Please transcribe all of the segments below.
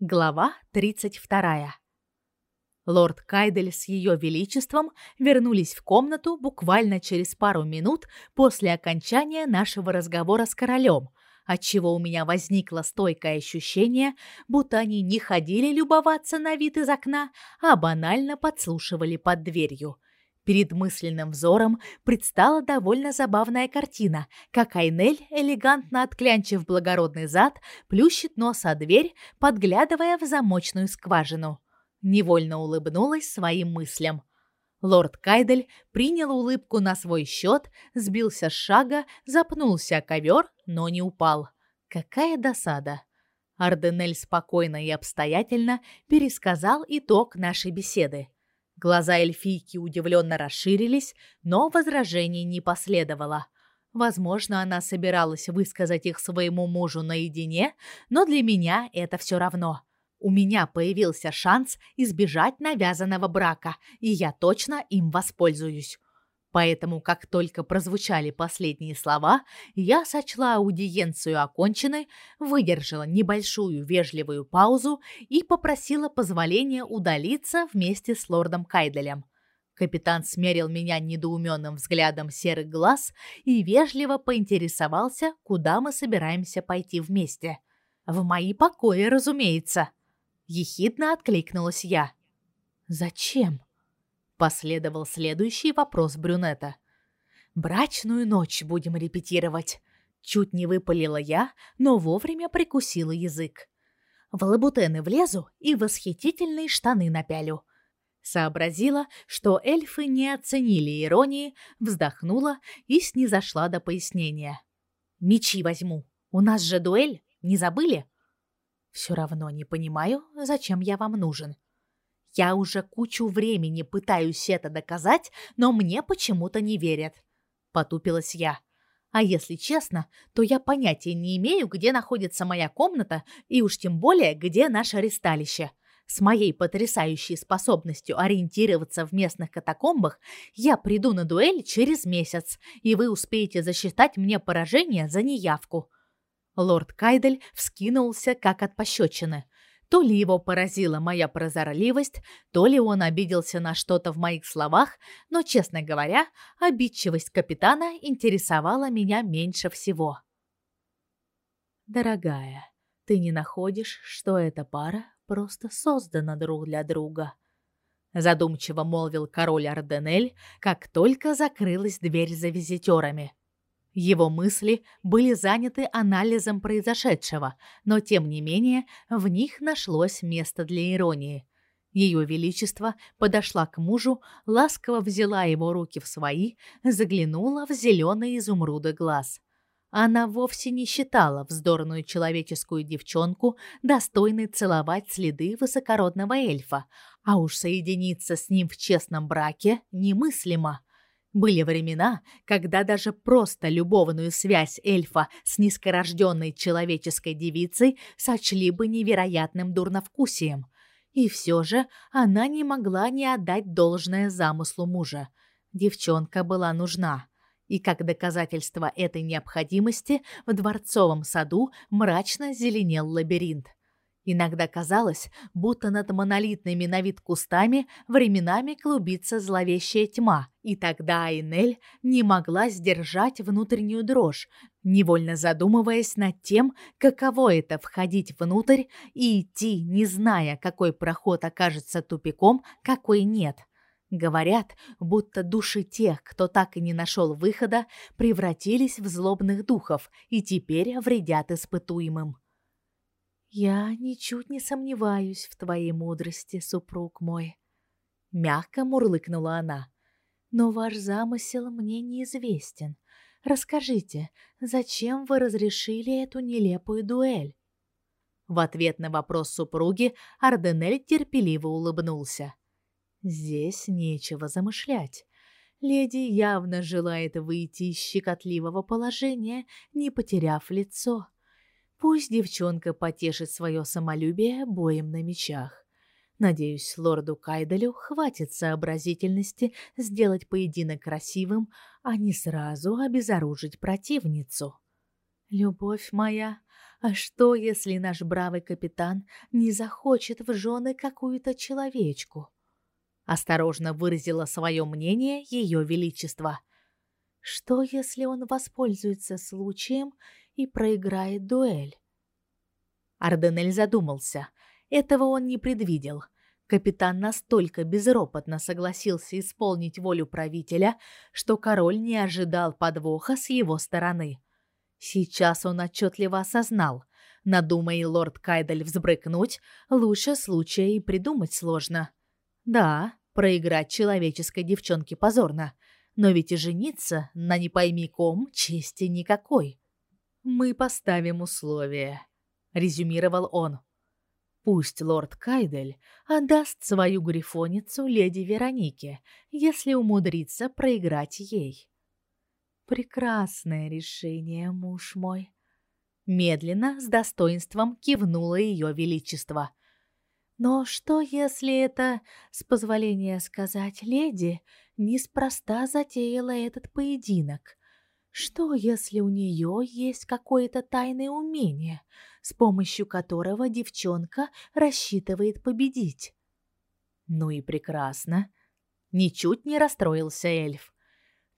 Глава 32. Лорд Кайдель с ее величеством вернулись в комнату буквально через пару минут после окончания нашего разговора с королем, отчего у меня возникло стойкое ощущение, будто они не ходили любоваться на вид из окна, а банально подслушивали под дверью. Перед мысленным взором предстала довольно забавная картина, как Айнель, элегантно отклянчив благородный зад, плющит нос о дверь, подглядывая в замочную скважину. Невольно улыбнулась своим мыслям. Лорд Кайдель принял улыбку на свой счет, сбился с шага, запнулся о ковер, но не упал. Какая досада! Арденель спокойно и обстоятельно пересказал итог нашей беседы. Глаза эльфийки удивленно расширились, но возражений не последовало. Возможно, она собиралась высказать их своему мужу наедине, но для меня это все равно. У меня появился шанс избежать навязанного брака, и я точно им воспользуюсь. Поэтому, как только прозвучали последние слова, я сочла аудиенцию оконченной, выдержала небольшую вежливую паузу и попросила позволения удалиться вместе с лордом Кайделем. Капитан смерил меня недоуменным взглядом серых глаз и вежливо поинтересовался, куда мы собираемся пойти вместе. В мои покои, разумеется. Ехидно откликнулась я. Зачем? Последовал следующий вопрос брюнета. Брачную ночь будем репетировать. Чуть не выпалила я, но вовремя прикусила язык. В лабутены влезу и восхитительные штаны напялю. Сообразила, что эльфы не оценили иронии, вздохнула и снизошла до пояснения. Мечи возьму. У нас же дуэль, не забыли? Все равно не понимаю, зачем я вам нужен. Я уже кучу времени пытаюсь это доказать, но мне почему-то не верят. Потупилась я. А если честно, то я понятия не имею, где находится моя комната и уж тем более, где наше ристалище. С моей потрясающей способностью ориентироваться в местных катакомбах я приду на дуэль через месяц, и вы успеете засчитать мне поражение за неявку. Лорд Кайдель вскинулся как от пощечины. То ли его поразила моя прозорливость, то ли он обиделся на что-то в моих словах, но, честно говоря, обидчивость капитана интересовала меня меньше всего. Дорогая, ты не находишь, что эта пара просто создана друг для друга? задумчиво молвил король Арденель, как только закрылась дверь за визитерами. Его мысли были заняты анализом произошедшего, но тем не менее в них нашлось место для иронии. Ее величество подошла к мужу, ласково взяла его руки в свои, заглянула в зеленые изумруды глаз. Она вовсе не считала вздорную человеческую девчонку достойной целовать следы высокородного эльфа, а уж соединиться с ним в честном браке немыслимо. Были времена, когда даже просто любовную связь эльфа с низкорожденной человеческой девицей сочли бы невероятным дурновкусием. И все же она не могла не отдать должное замыслу мужа. Девчонка была нужна. И как доказательство этой необходимости в дворцовом саду мрачно зеленел лабиринт. Иногда казалось, будто над монолитными на вид кустами временами клубится зловещая тьма, и тогда Айнель не могла сдержать внутреннюю дрожь, невольно задумываясь над тем, каково это входить внутрь и идти, не зная, какой проход окажется тупиком, какой нет. Говорят, будто души тех, кто так и не нашел выхода, превратились в злобных духов и теперь вредят испытуемым. Я ничуть не сомневаюсь в твоей мудрости, супруг мой, мягко мурлыкнула она. Но ваш замысел мне неизвестен. Расскажите, зачем вы разрешили эту нелепую дуэль? В ответ на вопрос супруги Арденель терпеливо улыбнулся. Здесь нечего замышлять. Леди явно желает выйти из щекотливого положения, не потеряв лицо. Пусть девчонка потешит свое самолюбие боем на мечах. Надеюсь, лорду Кайделю хватит сообразительности сделать поединок красивым, а не сразу обезоружить противницу. Любовь моя, А что, если наш бравый капитан не захочет в жены какую-то человечку? Осторожно выразила свое мнение ее величество. Что, если он воспользуется случаем и проиграет дуэль? Арденель задумался. Этого он не предвидел. Капитан настолько безропотно согласился исполнить волю правителя, что король не ожидал подвоха с его стороны. Сейчас он отчетливо осознал, надумай лорд Кайдель взбрыкнуть, лучше случая и придумать сложно. Да, проиграть человеческой девчонке позорно, но ведь и жениться на не пойми ком чести никакой. Мы поставим условия, резюмировал он. Пусть лорд Кайдель отдаст свою грифоницу леди Веронике, если умудрится проиграть ей. Прекрасное решение, муж мой. Медленно, с достоинством кивнуло ее величество. Но что, если это, с позволения сказать, леди неспроста затеяла этот поединок? Что, если у нее есть какое-то тайное умение, с помощью которого девчонка рассчитывает победить? Ну и прекрасно. Ничуть не расстроился эльф.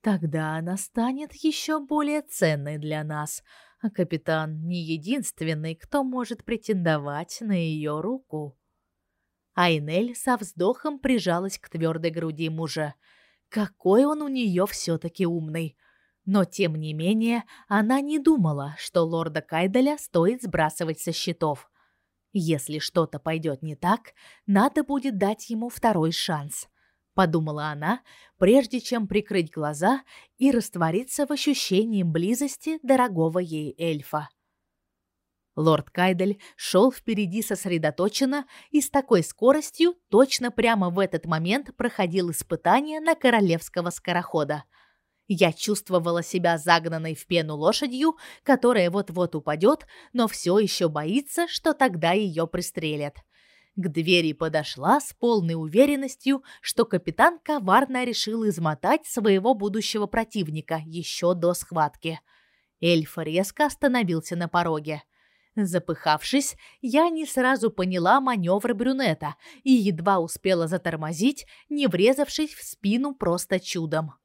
Тогда она станет еще более ценной для нас, а капитан не единственный, кто может претендовать на ее руку. Айнель со вздохом прижалась к твердой груди мужа. Какой он у нее все-таки умный. Но, тем не менее, она не думала, что лорда Кайделя стоит сбрасывать со счетов. Если что-то пойдет не так, надо будет дать ему второй шанс – подумала она, прежде чем прикрыть глаза и раствориться в ощущении близости дорогого ей эльфа. Лорд Кайдель шел впереди сосредоточенно и с такой скоростью точно прямо в этот момент проходил испытание на королевского скорохода. Я чувствовала себя загнанной в пену лошадью, которая вот-вот упадет, но все еще боится, что тогда ее пристрелят к двери подошла с полной уверенностью, что капитан коварно решил измотать своего будущего противника еще до схватки. Эльф резко остановился на пороге. Запыхавшись, я не сразу поняла маневр брюнета и едва успела затормозить, не врезавшись в спину просто чудом.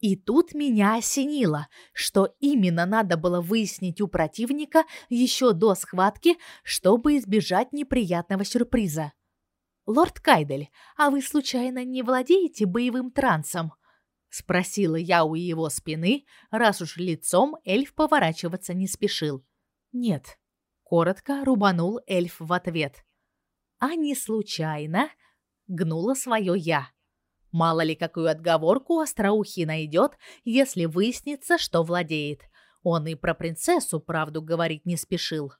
И тут меня осенило, что именно надо было выяснить у противника еще до схватки, чтобы избежать неприятного сюрприза. Лорд Кайдель, а вы случайно не владеете боевым трансом? спросила я у его спины, раз уж лицом эльф поворачиваться не спешил. Нет, коротко рубанул эльф в ответ. А не случайно гнула свое я. Мало ли какую отговорку остроухий найдет, если выяснится, что владеет. Он и про принцессу правду говорить не спешил.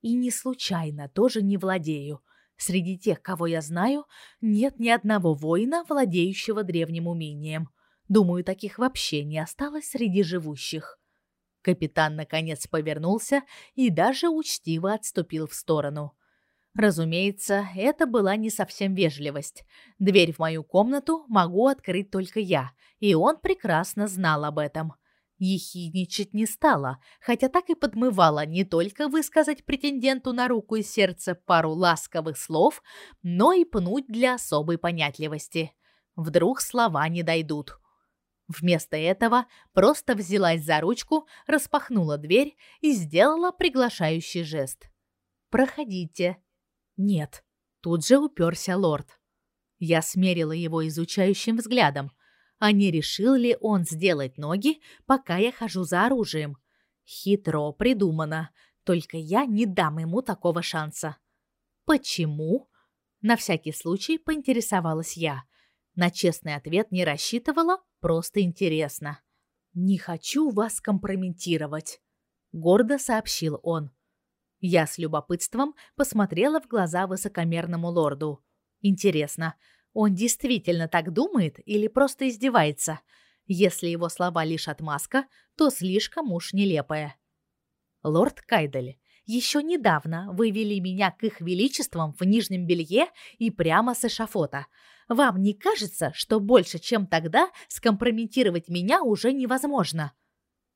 И не случайно тоже не владею. Среди тех, кого я знаю, нет ни одного воина, владеющего древним умением. Думаю, таких вообще не осталось среди живущих. Капитан наконец повернулся и даже учтиво отступил в сторону. Разумеется, это была не совсем вежливость. Дверь в мою комнату могу открыть только я, и он прекрасно знал об этом. Ехидничать не стала, хотя так и подмывала не только высказать претенденту на руку и сердце пару ласковых слов, но и пнуть для особой понятливости. Вдруг слова не дойдут. Вместо этого просто взялась за ручку, распахнула дверь и сделала приглашающий жест. «Проходите», нет, тут же уперся лорд. Я смерила его изучающим взглядом. А не решил ли он сделать ноги, пока я хожу за оружием? Хитро придумано, только я не дам ему такого шанса. Почему? На всякий случай поинтересовалась я. На честный ответ не рассчитывала, просто интересно. Не хочу вас компрометировать, гордо сообщил он. Я с любопытством посмотрела в глаза высокомерному лорду. Интересно, он действительно так думает или просто издевается? Если его слова лишь отмазка, то слишком уж нелепая. Лорд Кайдель, еще недавно вы вели меня к их величествам в нижнем белье и прямо с эшафота. Вам не кажется, что больше, чем тогда, скомпрометировать меня уже невозможно?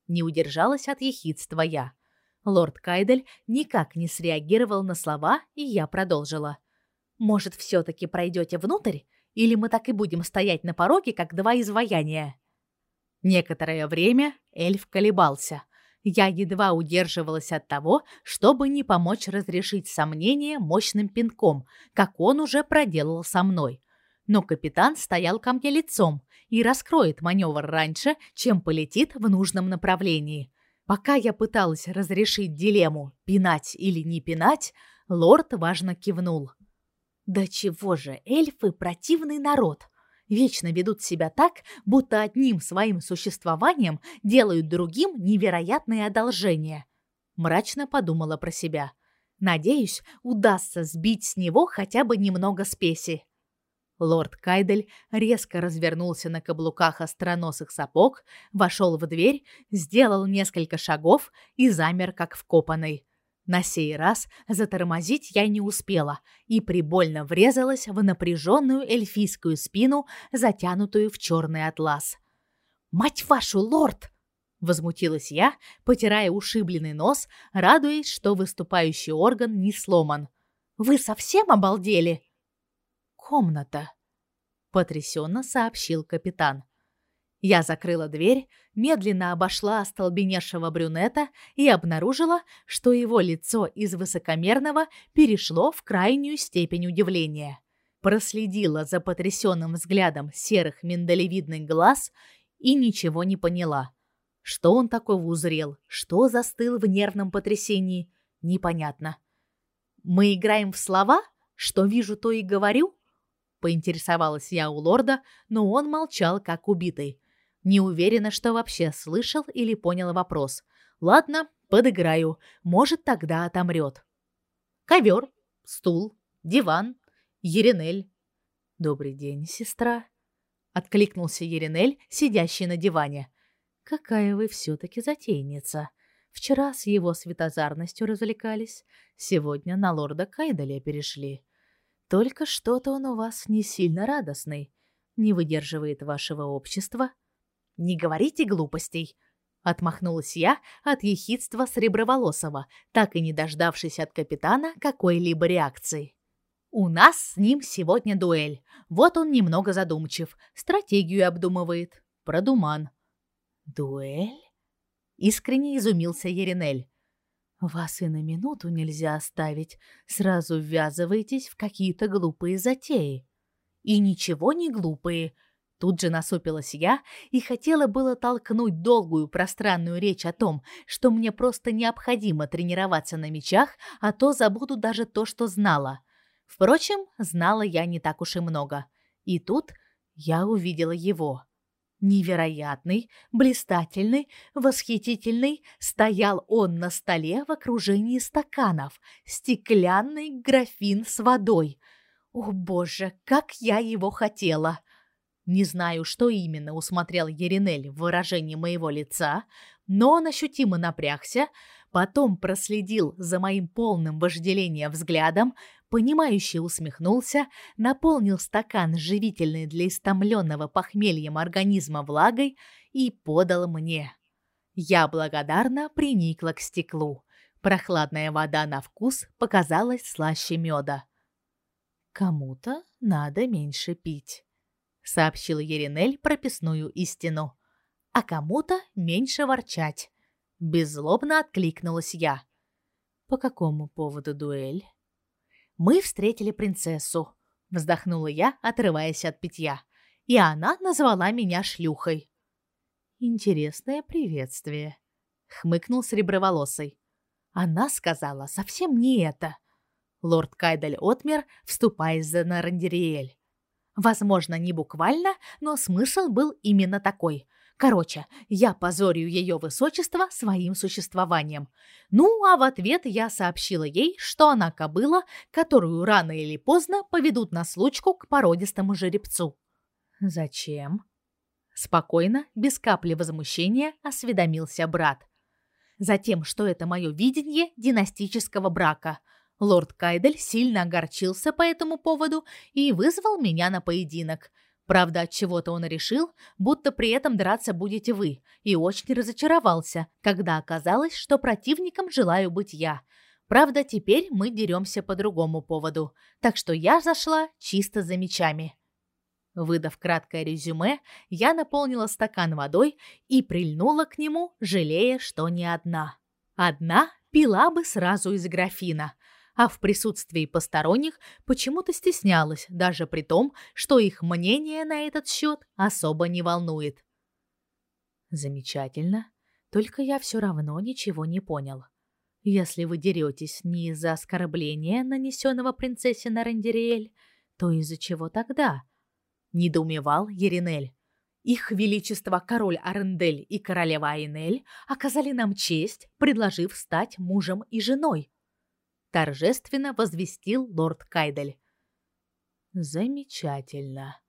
Не удержалась от ехидства я. Лорд Кайдель никак не среагировал на слова, и я продолжила. Может, все таки пройдете внутрь, или мы так и будем стоять на пороге, как два изваяния? Некоторое время эльф колебался. Я едва удерживалась от того, чтобы не помочь разрешить сомнения мощным пинком, как он уже проделал со мной. Но капитан стоял ко мне лицом и раскроет маневр раньше, чем полетит в нужном направлении. Пока я пыталась разрешить дилемму пинать или не пинать, лорд важно кивнул. Да чего же эльфы противный народ. Вечно ведут себя так, будто одним своим существованием делают другим невероятные одолжения. Мрачно подумала про себя. Надеюсь, удастся сбить с него хотя бы немного спеси. Лорд Кайдель резко развернулся на каблуках остроносых сапог, вошел в дверь, сделал несколько шагов и замер как вкопанный. На сей раз затормозить я не успела и прибольно врезалась в напряженную эльфийскую спину, затянутую в черный атлас. «Мать вашу, лорд!» — возмутилась я, потирая ушибленный нос, радуясь, что выступающий орган не сломан. «Вы совсем обалдели?» «Комната», — потрясенно сообщил капитан. Я закрыла дверь, медленно обошла остолбеневшего брюнета и обнаружила, что его лицо из высокомерного перешло в крайнюю степень удивления. Проследила за потрясенным взглядом серых миндалевидных глаз и ничего не поняла. Что он такого узрел, что застыл в нервном потрясении, непонятно. Мы играем в слова, что вижу, то и говорю. Поинтересовалась я у лорда, но он молчал как убитый. Не уверена, что вообще слышал или понял вопрос. Ладно, подыграю. Может, тогда отомрет. Ковер, стул, диван, Еринель. Добрый день, сестра. Откликнулся Еринель, сидящий на диване. Какая вы все таки затейница. Вчера с его светозарностью развлекались, сегодня на лорда Кайдаля перешли. Только что-то он у вас не сильно радостный, не выдерживает вашего общества. Не говорите глупостей, отмахнулась я от ехидства среброволосого, так и не дождавшись от капитана какой-либо реакции. У нас с ним сегодня дуэль. Вот он немного задумчив, стратегию обдумывает. Продуман. Дуэль? Искренне изумился Еринель. Вас и на минуту нельзя оставить, сразу ввязываетесь в какие-то глупые затеи. И ничего не глупые, Тут же насупилась я и хотела было толкнуть долгую пространную речь о том, что мне просто необходимо тренироваться на мечах, а то забуду даже то, что знала. Впрочем, знала я не так уж и много. И тут я увидела его. Невероятный, блистательный, восхитительный, стоял он на столе в окружении стаканов, стеклянный графин с водой. О, боже, как я его хотела! Не знаю, что именно усмотрел Еринель в выражении моего лица, но он ощутимо напрягся, потом проследил за моим полным вожделения взглядом, понимающе усмехнулся, наполнил стакан живительной для истомленного похмельем организма влагой и подал мне. Я благодарно приникла к стеклу. Прохладная вода на вкус показалась слаще меда. Кому-то надо меньше пить сообщил Еринель прописную истину. А кому-то меньше ворчать. Беззлобно откликнулась я. По какому поводу дуэль? Мы встретили принцессу, вздохнула я, отрываясь от питья. И она назвала меня шлюхой. Интересное приветствие, хмыкнул среброволосый. Она сказала совсем не это. Лорд Кайдаль отмер, вступая за Нарандериэль. Возможно, не буквально, но смысл был именно такой. Короче, я позорю ее высочество своим существованием. Ну, а в ответ я сообщила ей, что она кобыла, которую рано или поздно поведут на случку к породистому жеребцу. Зачем? Спокойно, без капли возмущения, осведомился брат. Затем, что это мое видение династического брака – Лорд Кайдель сильно огорчился по этому поводу и вызвал меня на поединок. Правда, от чего-то он решил, будто при этом драться будете вы, и очень разочаровался, когда оказалось, что противником желаю быть я. Правда, теперь мы деремся по другому поводу, так что я зашла чисто за мечами. Выдав краткое резюме, я наполнила стакан водой и прильнула к нему, жалея, что не одна. Одна пила бы сразу из графина, а в присутствии посторонних почему-то стеснялась, даже при том, что их мнение на этот счет особо не волнует. Замечательно, только я все равно ничего не понял. Если вы деретесь не из-за оскорбления, нанесенного принцессе Нарандериэль, то из-за чего тогда? Недоумевал Еринель. Их величество король Арендель и королева Айнель оказали нам честь, предложив стать мужем и женой торжественно возвестил лорд Кайдель. Замечательно.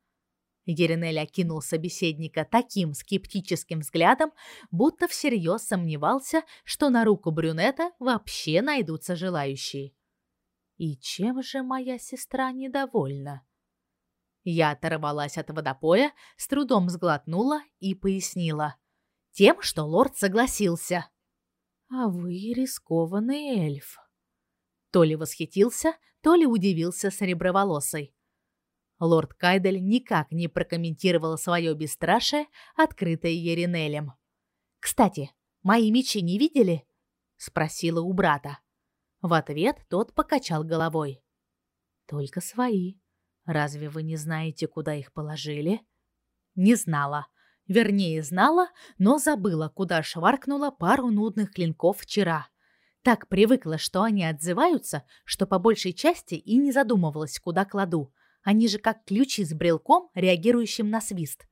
Еринель окинул собеседника таким скептическим взглядом, будто всерьез сомневался, что на руку брюнета вообще найдутся желающие. И чем же моя сестра недовольна? Я оторвалась от водопоя, с трудом сглотнула и пояснила: тем, что лорд согласился. А вы рискованный эльф. То ли восхитился, то ли удивился сереброволосый. Лорд Кайдель никак не прокомментировал свое бесстрашие, открытое Еринелем. «Кстати, мои мечи не видели?» — спросила у брата. В ответ тот покачал головой. «Только свои. Разве вы не знаете, куда их положили?» «Не знала. Вернее, знала, но забыла, куда шваркнула пару нудных клинков вчера. Так привыкла, что они отзываются, что по большей части и не задумывалась, куда кладу. Они же как ключи с брелком, реагирующим на свист.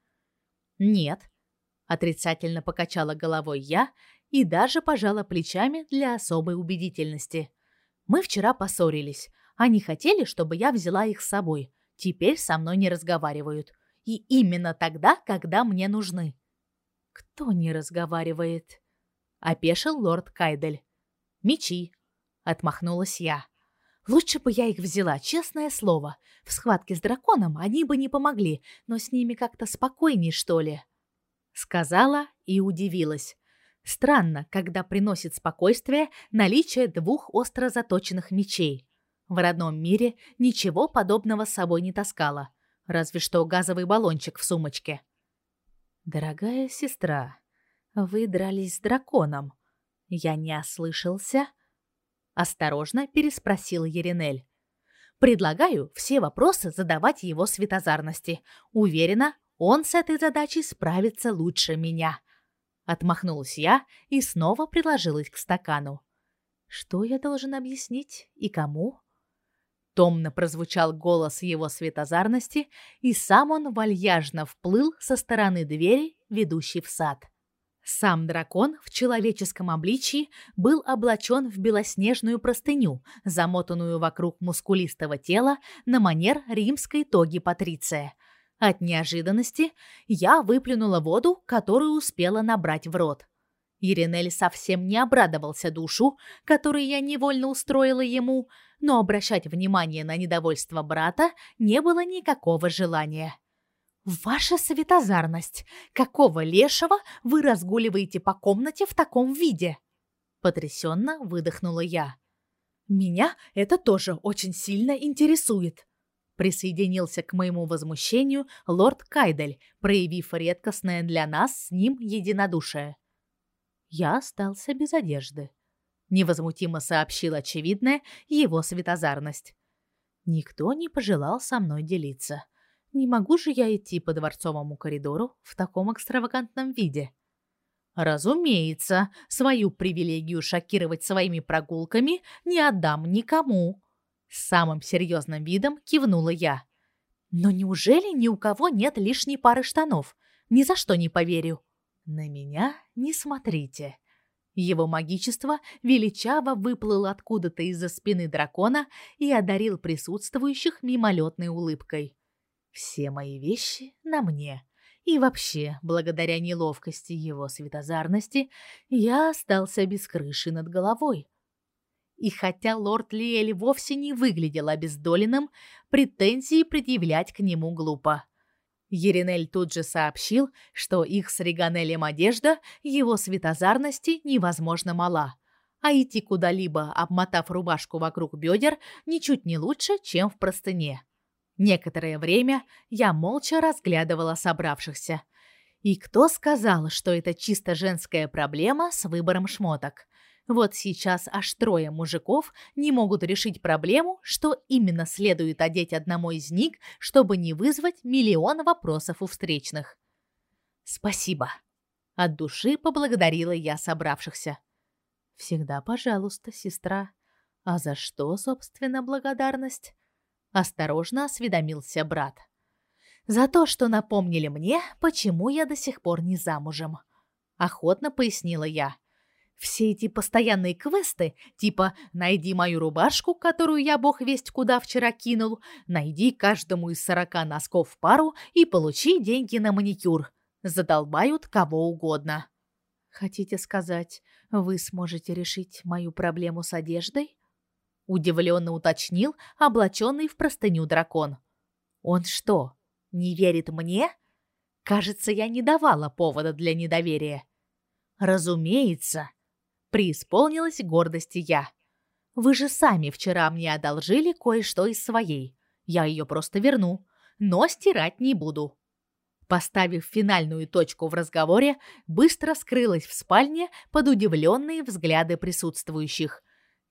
Нет, отрицательно покачала головой я и даже пожала плечами для особой убедительности. Мы вчера поссорились. Они хотели, чтобы я взяла их с собой. Теперь со мной не разговаривают. И именно тогда, когда мне нужны. Кто не разговаривает? опешил лорд Кайдель. Мечи, отмахнулась я. Лучше бы я их взяла, честное слово. В схватке с драконом они бы не помогли, но с ними как-то спокойней, что ли. Сказала и удивилась. Странно, когда приносит спокойствие наличие двух остро заточенных мечей. В родном мире ничего подобного с собой не таскала, разве что газовый баллончик в сумочке. Дорогая сестра, вы дрались с драконом, я не ослышался? Осторожно переспросил Еринель. Предлагаю все вопросы задавать его светозарности. Уверена, он с этой задачей справится лучше меня. Отмахнулась я и снова приложилась к стакану. Что я должен объяснить и кому? Томно прозвучал голос его светозарности, и сам он вальяжно вплыл со стороны двери, ведущей в сад. Сам дракон в человеческом обличии был облачен в белоснежную простыню, замотанную вокруг мускулистого тела на манер римской тоги патриция. От неожиданности я выплюнула воду, которую успела набрать в рот. Иринель совсем не обрадовался душу, которую я невольно устроила ему, но обращать внимание на недовольство брата не было никакого желания. Ваша светозарность, какого лешего вы разгуливаете по комнате в таком виде? потрясенно выдохнула я. Меня это тоже очень сильно интересует. Присоединился к моему возмущению лорд Кайдель, проявив редкостное для нас с ним единодушие. Я остался без одежды, невозмутимо сообщил очевидное его светозарность. Никто не пожелал со мной делиться. Не могу же я идти по дворцовому коридору в таком экстравагантном виде. Разумеется, свою привилегию шокировать своими прогулками не отдам никому. С самым серьезным видом кивнула я. Но неужели ни у кого нет лишней пары штанов? Ни за что не поверю. На меня не смотрите. Его магичество величаво выплыл откуда-то из-за спины дракона и одарил присутствующих мимолетной улыбкой. Все мои вещи на мне. И вообще, благодаря неловкости его светозарности, я остался без крыши над головой. И хотя лорд Лиэль вовсе не выглядел обездоленным, претензии предъявлять к нему глупо. Еринель тут же сообщил, что их с Риганелем одежда его светозарности невозможно мала, а идти куда-либо, обмотав рубашку вокруг бедер, ничуть не лучше, чем в простыне. Некоторое время я молча разглядывала собравшихся. И кто сказал, что это чисто женская проблема с выбором шмоток? Вот сейчас аж трое мужиков не могут решить проблему, что именно следует одеть одному из них, чтобы не вызвать миллион вопросов у встречных. Спасибо. От души поблагодарила я собравшихся. Всегда, пожалуйста, сестра. А за что, собственно, благодарность? Осторожно осведомился брат. За то, что напомнили мне, почему я до сих пор не замужем. Охотно пояснила я. Все эти постоянные квесты, типа «найди мою рубашку, которую я бог весть куда вчера кинул», «найди каждому из сорока носков пару и получи деньги на маникюр», задолбают кого угодно. Хотите сказать, вы сможете решить мою проблему с одеждой? Удивленно уточнил облаченный в простыню дракон. Он что, не верит мне? Кажется, я не давала повода для недоверия. Разумеется, преисполнилась гордости я. Вы же сами вчера мне одолжили кое-что из своей. Я ее просто верну, но стирать не буду. Поставив финальную точку в разговоре, быстро скрылась в спальне под удивленные взгляды присутствующих.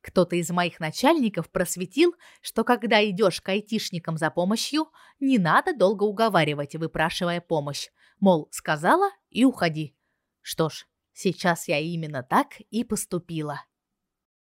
Кто-то из моих начальников просветил, что когда идешь к айтишникам за помощью, не надо долго уговаривать, выпрашивая помощь. Мол, сказала и уходи. Что ж, Сейчас я именно так и поступила.